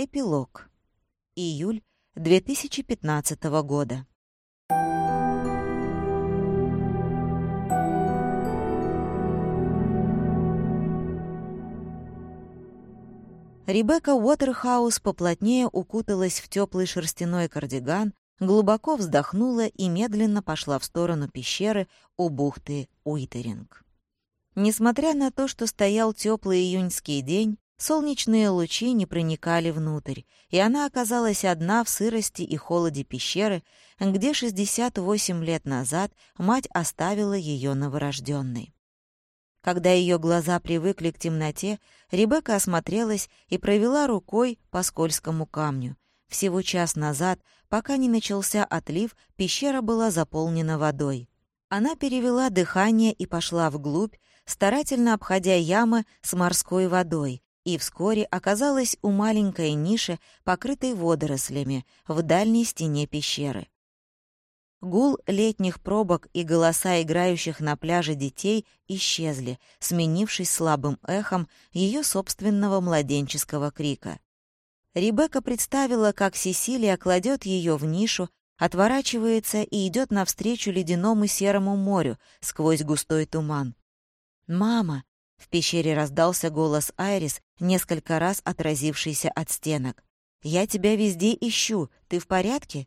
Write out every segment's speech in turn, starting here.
Эпилог. Июль 2015 года. Ребекка Уотерхаус поплотнее укуталась в теплый шерстяной кардиган, глубоко вздохнула и медленно пошла в сторону пещеры у бухты Уитеринг. Несмотря на то, что стоял теплый июньский день, Солнечные лучи не проникали внутрь, и она оказалась одна в сырости и холоде пещеры, где 68 лет назад мать оставила ее новорожденной. Когда ее глаза привыкли к темноте, Ребекка осмотрелась и провела рукой по скользкому камню. Всего час назад, пока не начался отлив, пещера была заполнена водой. Она перевела дыхание и пошла вглубь, старательно обходя ямы с морской водой, и вскоре оказалась у маленькой ниши, покрытой водорослями, в дальней стене пещеры. Гул летних пробок и голоса играющих на пляже детей исчезли, сменившись слабым эхом ее собственного младенческого крика. Ребекка представила, как Сесилия кладет ее в нишу, отворачивается и идет навстречу ледяному серому морю сквозь густой туман. «Мама!» В пещере раздался голос Айрис, несколько раз отразившийся от стенок. «Я тебя везде ищу. Ты в порядке?»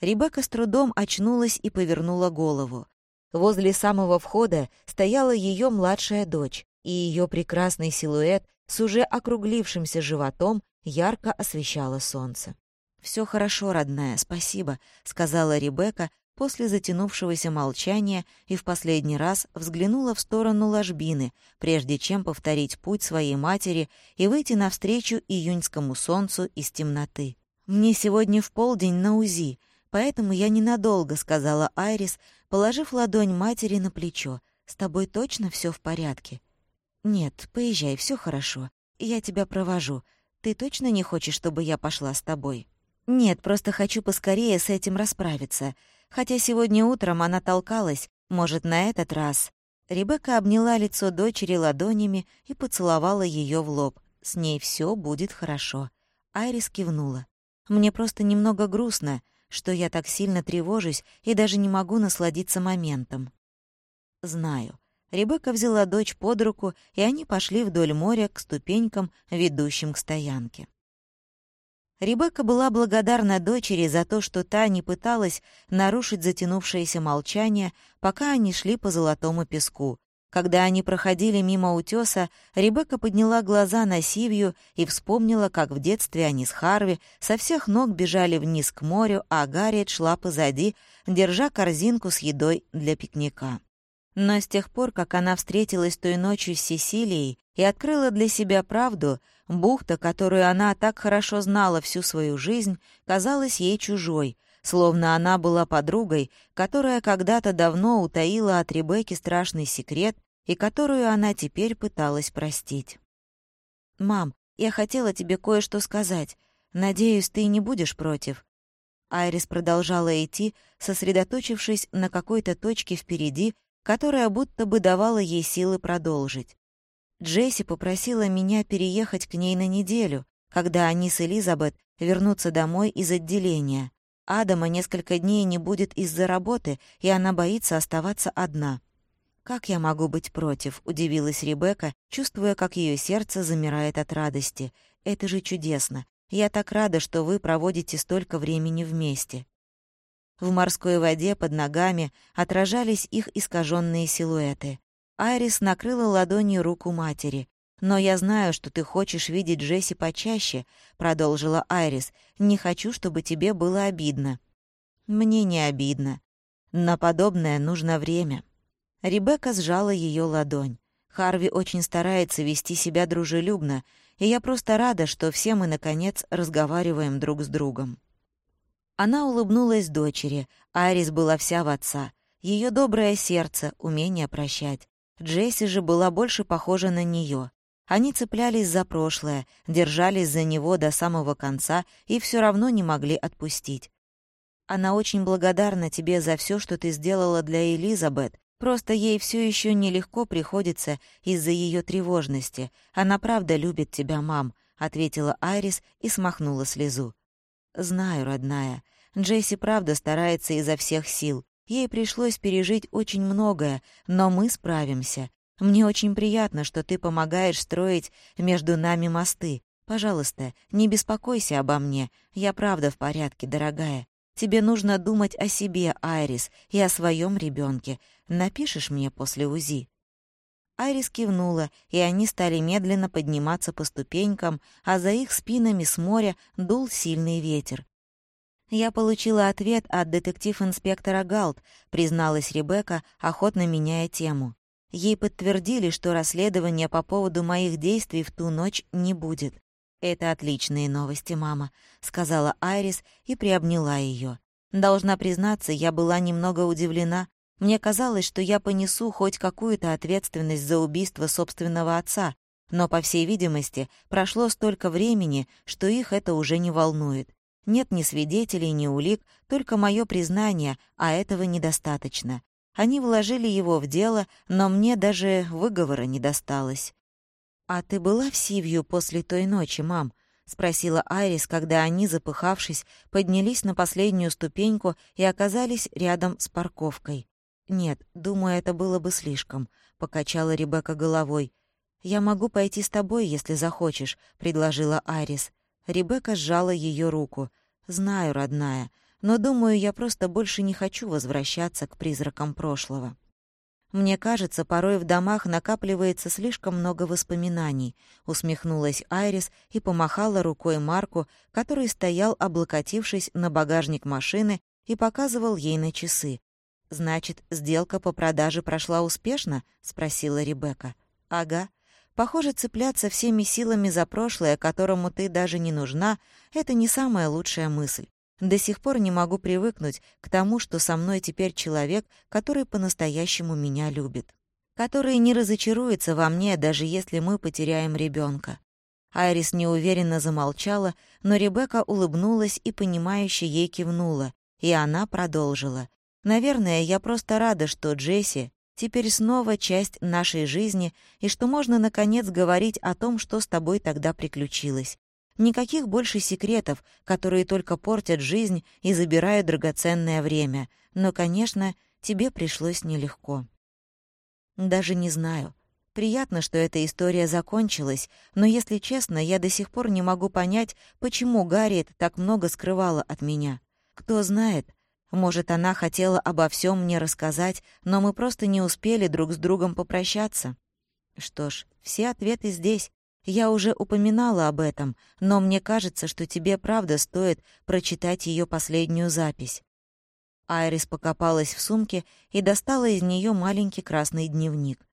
Ребекка с трудом очнулась и повернула голову. Возле самого входа стояла ее младшая дочь, и ее прекрасный силуэт с уже округлившимся животом ярко освещало солнце. «Все хорошо, родная, спасибо», — сказала Ребекка, после затянувшегося молчания и в последний раз взглянула в сторону ложбины, прежде чем повторить путь своей матери и выйти навстречу июньскому солнцу из темноты. «Мне сегодня в полдень на УЗИ, поэтому я ненадолго», — сказала Айрис, положив ладонь матери на плечо. «С тобой точно все в порядке?» «Нет, поезжай, все хорошо. Я тебя провожу. Ты точно не хочешь, чтобы я пошла с тобой?» «Нет, просто хочу поскорее с этим расправиться. Хотя сегодня утром она толкалась, может, на этот раз. Ребекка обняла лицо дочери ладонями и поцеловала ее в лоб. С ней все будет хорошо. Айрис кивнула. «Мне просто немного грустно, что я так сильно тревожусь и даже не могу насладиться моментом». «Знаю». Ребекка взяла дочь под руку, и они пошли вдоль моря к ступенькам, ведущим к стоянке. Ребекка была благодарна дочери за то, что та не пыталась нарушить затянувшееся молчание, пока они шли по золотому песку. Когда они проходили мимо утеса, Ребекка подняла глаза на Сивью и вспомнила, как в детстве они с Харви со всех ног бежали вниз к морю, а Гарриет шла позади, держа корзинку с едой для пикника. Но с тех пор, как она встретилась той ночью с Сесилией и открыла для себя правду, бухта, которую она так хорошо знала всю свою жизнь, казалась ей чужой, словно она была подругой, которая когда-то давно утаила от Ребекки страшный секрет и которую она теперь пыталась простить. «Мам, я хотела тебе кое-что сказать. Надеюсь, ты не будешь против?» Айрис продолжала идти, сосредоточившись на какой-то точке впереди, которая будто бы давала ей силы продолжить. Джесси попросила меня переехать к ней на неделю, когда они с Элизабет вернутся домой из отделения. Адама несколько дней не будет из-за работы, и она боится оставаться одна. «Как я могу быть против?» — удивилась Ребекка, чувствуя, как ее сердце замирает от радости. «Это же чудесно. Я так рада, что вы проводите столько времени вместе. В морской воде под ногами отражались их искаженные силуэты. Айрис накрыла ладонью руку матери. «Но я знаю, что ты хочешь видеть Джесси почаще», — продолжила Айрис. «Не хочу, чтобы тебе было обидно». «Мне не обидно. На подобное нужно время». Ребекка сжала ее ладонь. Харви очень старается вести себя дружелюбно, и я просто рада, что все мы, наконец, разговариваем друг с другом. Она улыбнулась дочери. Арис была вся в отца. Ее доброе сердце, умение прощать. Джесси же была больше похожа на нее. Они цеплялись за прошлое, держались за него до самого конца и все равно не могли отпустить. Она очень благодарна тебе за все, что ты сделала для Элизабет. Просто ей все еще нелегко приходится из-за ее тревожности. Она правда любит тебя, мам. ответила Айрис и смахнула слезу. «Знаю, родная. Джесси правда старается изо всех сил. Ей пришлось пережить очень многое, но мы справимся. Мне очень приятно, что ты помогаешь строить между нами мосты. Пожалуйста, не беспокойся обо мне. Я правда в порядке, дорогая. Тебе нужно думать о себе, Айрис, и о своем ребенке. Напишешь мне после УЗИ?» Айрис кивнула, и они стали медленно подниматься по ступенькам, а за их спинами с моря дул сильный ветер. «Я получила ответ от детектив-инспектора Галт», — призналась Ребекка, охотно меняя тему. Ей подтвердили, что расследования по поводу моих действий в ту ночь не будет. «Это отличные новости, мама», — сказала Айрис и приобняла ее. Должна признаться, я была немного удивлена. Мне казалось, что я понесу хоть какую-то ответственность за убийство собственного отца, но, по всей видимости, прошло столько времени, что их это уже не волнует. Нет ни свидетелей, ни улик, только мое признание, а этого недостаточно. Они вложили его в дело, но мне даже выговора не досталось. «А ты была в Сивью после той ночи, мам?» — спросила Айрис, когда они, запыхавшись, поднялись на последнюю ступеньку и оказались рядом с парковкой. «Нет, думаю, это было бы слишком», — покачала Ребекка головой. «Я могу пойти с тобой, если захочешь», — предложила Айрис. Ребекка сжала ее руку. «Знаю, родная, но, думаю, я просто больше не хочу возвращаться к призракам прошлого». «Мне кажется, порой в домах накапливается слишком много воспоминаний», — усмехнулась Айрис и помахала рукой Марку, который стоял, облокотившись на багажник машины и показывал ей на часы. «Значит, сделка по продаже прошла успешно?» — спросила Ребекка. «Ага. Похоже, цепляться всеми силами за прошлое, которому ты даже не нужна, это не самая лучшая мысль. До сих пор не могу привыкнуть к тому, что со мной теперь человек, который по-настоящему меня любит. Который не разочаруется во мне, даже если мы потеряем ребенка. Айрис неуверенно замолчала, но Ребекка улыбнулась и, понимающе ей кивнула, и она продолжила. «Наверное, я просто рада, что Джесси теперь снова часть нашей жизни и что можно, наконец, говорить о том, что с тобой тогда приключилось. Никаких больше секретов, которые только портят жизнь и забирают драгоценное время. Но, конечно, тебе пришлось нелегко. Даже не знаю. Приятно, что эта история закончилась, но, если честно, я до сих пор не могу понять, почему Гарриет так много скрывала от меня. Кто знает, может, она хотела обо всем мне рассказать, но мы просто не успели друг с другом попрощаться. Что ж, все ответы здесь, я уже упоминала об этом, но мне кажется, что тебе правда стоит прочитать ее последнюю запись». Айрис покопалась в сумке и достала из нее маленький красный дневник.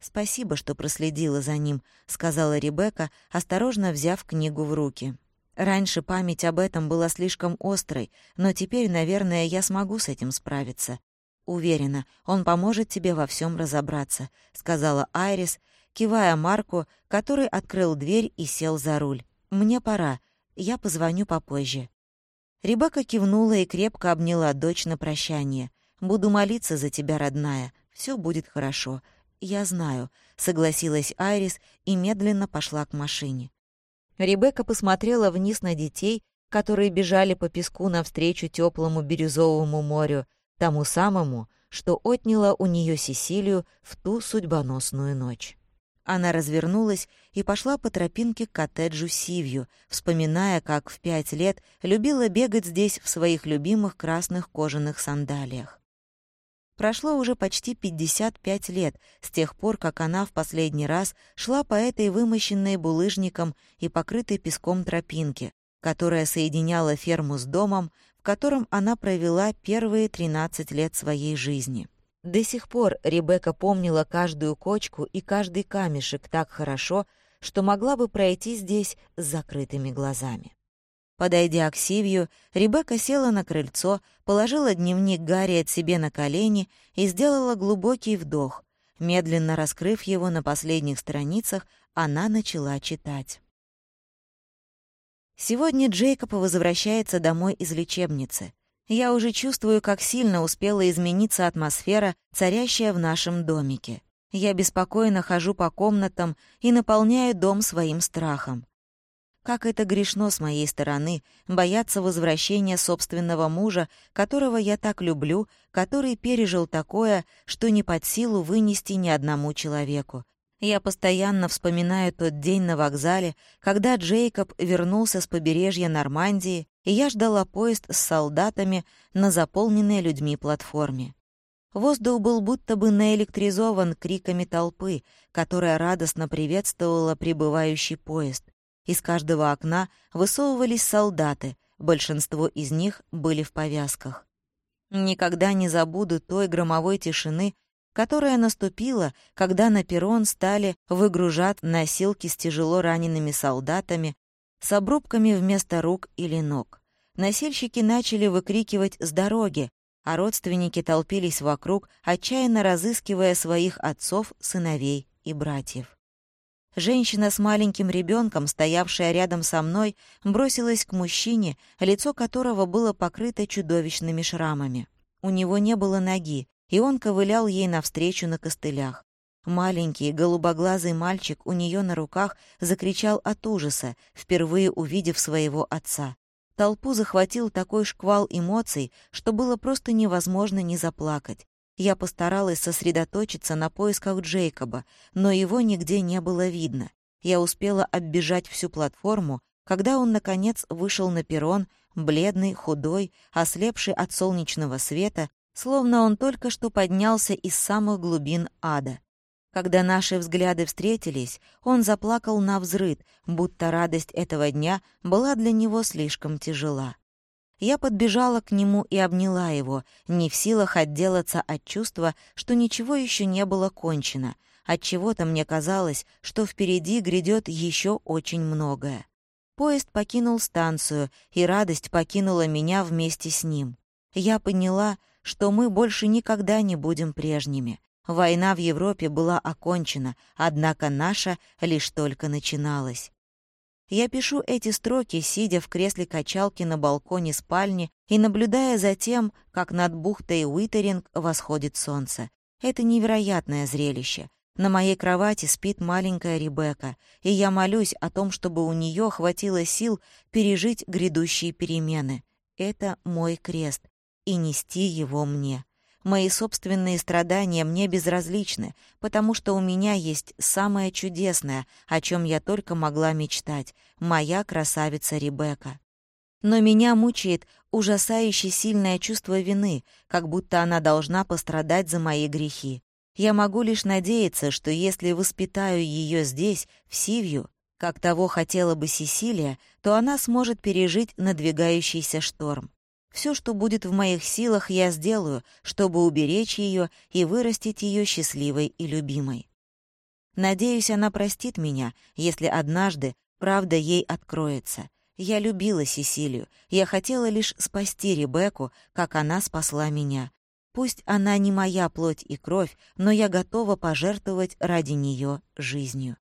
«Спасибо, что проследила за ним», — сказала Ребекка, осторожно взяв книгу в руки. «Раньше память об этом была слишком острой, но теперь, наверное, я смогу с этим справиться. Уверена, он поможет тебе во всем разобраться», — сказала Айрис, кивая Марку, который открыл дверь и сел за руль. «Мне пора. Я позвоню попозже». Ребекка кивнула и крепко обняла дочь на прощание. «Буду молиться за тебя, родная. Все будет хорошо. Я знаю», — согласилась Айрис и медленно пошла к машине. Ребекка посмотрела вниз на детей, которые бежали по песку навстречу теплому бирюзовому морю, тому самому, что отняло у нее Сесилию в ту судьбоносную ночь. Она развернулась и пошла по тропинке к коттеджу Сивью, вспоминая, как в пять лет любила бегать здесь в своих любимых красных кожаных сандалиях. Прошло уже почти 55 лет с тех пор, как она в последний раз шла по этой вымощенной булыжником и покрытой песком тропинке, которая соединяла ферму с домом, в котором она провела первые 13 лет своей жизни. До сих пор Ребекка помнила каждую кочку и каждый камешек так хорошо, что могла бы пройти здесь с закрытыми глазами. Подойдя к Сивью, Ребекка села на крыльцо, положила дневник Гарри от себе на колени и сделала глубокий вдох. Медленно раскрыв его на последних страницах, она начала читать. Сегодня Джейкоб возвращается домой из лечебницы. Я уже чувствую, как сильно успела измениться атмосфера, царящая в нашем домике. Я беспокойно хожу по комнатам и наполняю дом своим страхом. Как это грешно с моей стороны бояться возвращения собственного мужа, которого я так люблю, который пережил такое, что не под силу вынести ни одному человеку. Я постоянно вспоминаю тот день на вокзале, когда Джейкоб вернулся с побережья Нормандии, и я ждала поезд с солдатами на заполненной людьми платформе. Воздух был будто бы наэлектризован криками толпы, которая радостно приветствовала прибывающий поезд. Из каждого окна высовывались солдаты, большинство из них были в повязках. Никогда не забуду той громовой тишины, которая наступила, когда на перрон стали выгружать носилки с тяжело ранеными солдатами с обрубками вместо рук или ног. Носильщики начали выкрикивать «с дороги», а родственники толпились вокруг, отчаянно разыскивая своих отцов, сыновей и братьев. Женщина с маленьким ребенком, стоявшая рядом со мной, бросилась к мужчине, лицо которого было покрыто чудовищными шрамами. У него не было ноги, и он ковылял ей навстречу на костылях. Маленький, голубоглазый мальчик у нее на руках закричал от ужаса, впервые увидев своего отца. Толпу захватил такой шквал эмоций, что было просто невозможно не заплакать. Я постаралась сосредоточиться на поисках Джейкоба, но его нигде не было видно. Я успела оббежать всю платформу, когда он, наконец, вышел на перрон, бледный, худой, ослепший от солнечного света, словно он только что поднялся из самых глубин ада. Когда наши взгляды встретились, он заплакал на взрыд, будто радость этого дня была для него слишком тяжела. Я подбежала к нему и обняла его, не в силах отделаться от чувства, что ничего еще не было кончено. От чего-то мне казалось, что впереди грядет еще очень многое. Поезд покинул станцию, и радость покинула меня вместе с ним. Я поняла, что мы больше никогда не будем прежними. Война в Европе была окончена, однако наша лишь только начиналась. Я пишу эти строки, сидя в кресле качалки на балконе спальни и наблюдая за тем, как над бухтой Уитеринг восходит солнце. Это невероятное зрелище. На моей кровати спит маленькая Ребекка, и я молюсь о том, чтобы у нее хватило сил пережить грядущие перемены. Это мой крест, и нести его мне. Мои собственные страдания мне безразличны, потому что у меня есть самое чудесное, о чем я только могла мечтать — моя красавица Ребекка. Но меня мучает ужасающе сильное чувство вины, как будто она должна пострадать за мои грехи. Я могу лишь надеяться, что если воспитаю ее здесь, в Сивью, как того хотела бы Сесилия, то она сможет пережить надвигающийся шторм. Все, что будет в моих силах, я сделаю, чтобы уберечь ее и вырастить ее счастливой и любимой. Надеюсь, она простит меня, если однажды правда ей откроется. Я любила Сесилию, я хотела лишь спасти Ребекку, как она спасла меня. Пусть она не моя плоть и кровь, но я готова пожертвовать ради нее жизнью.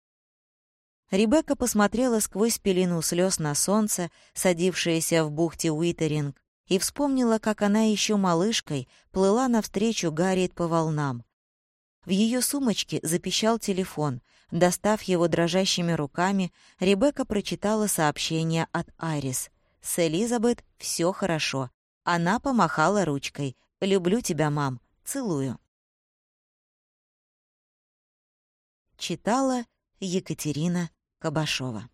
Ребекка посмотрела сквозь пелену слез на солнце, садившееся в бухте Уитеринг, и вспомнила, как она еще малышкой плыла навстречу Гарриет по волнам. В ее сумочке запищал телефон. Достав его дрожащими руками, Ребекка прочитала сообщение от Айрис. «С Элизабет все хорошо». Она помахала ручкой. «Люблю тебя, мам. Целую». Читала Екатерина Кабашова.